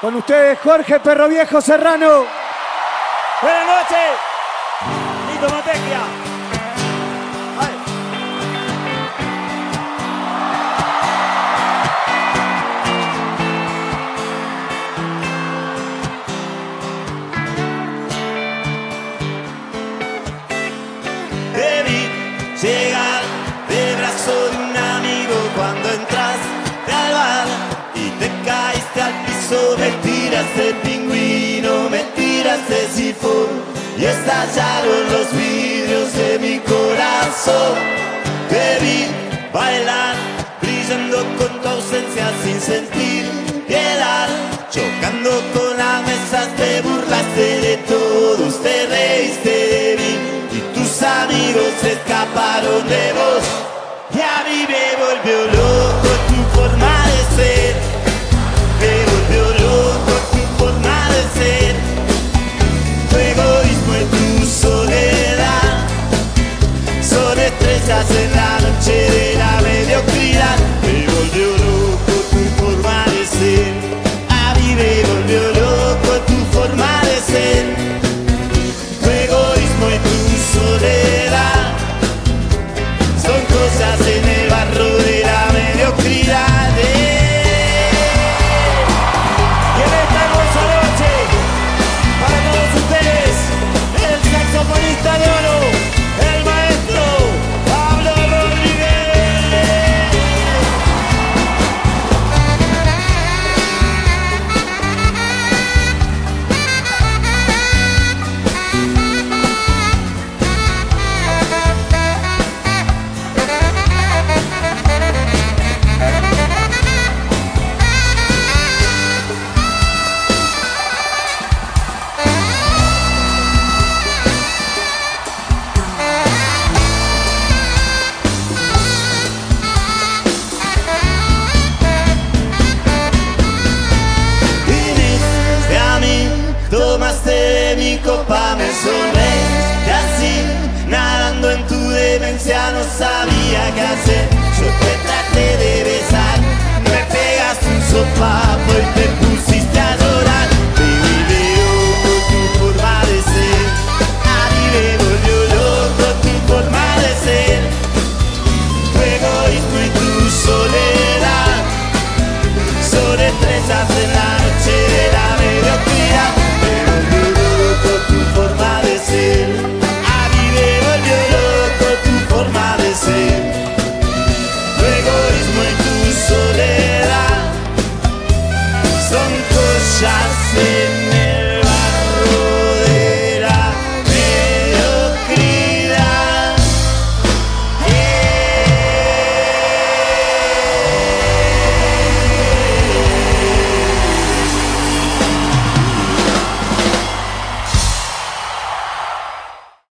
Con ustedes, Jorge Perro Viejo Serrano. Buenas noches. Caíste al piso, me tiraste pingüino, me tiraste sifón y estallaron los vidrios de mi corazón. Te vi bailar, brillando con tu ausencia sin sentir piedad, chocando con las mesas, te burlaste de todos, te reíste de mí y tus amigos se escaparon de vos. Y a mí me volvió Son estrellas en la copa, me sonreíste así, nadando en tu demencia, no sabía qué hacer. Yo te traté de besar, me pegaste un sopapo y te pusiste a llorar. Baby, veo tu forma de ser, a mí me volvió loco tu forma de ser, tu egoísmo y tu soledad. Son estrellas en la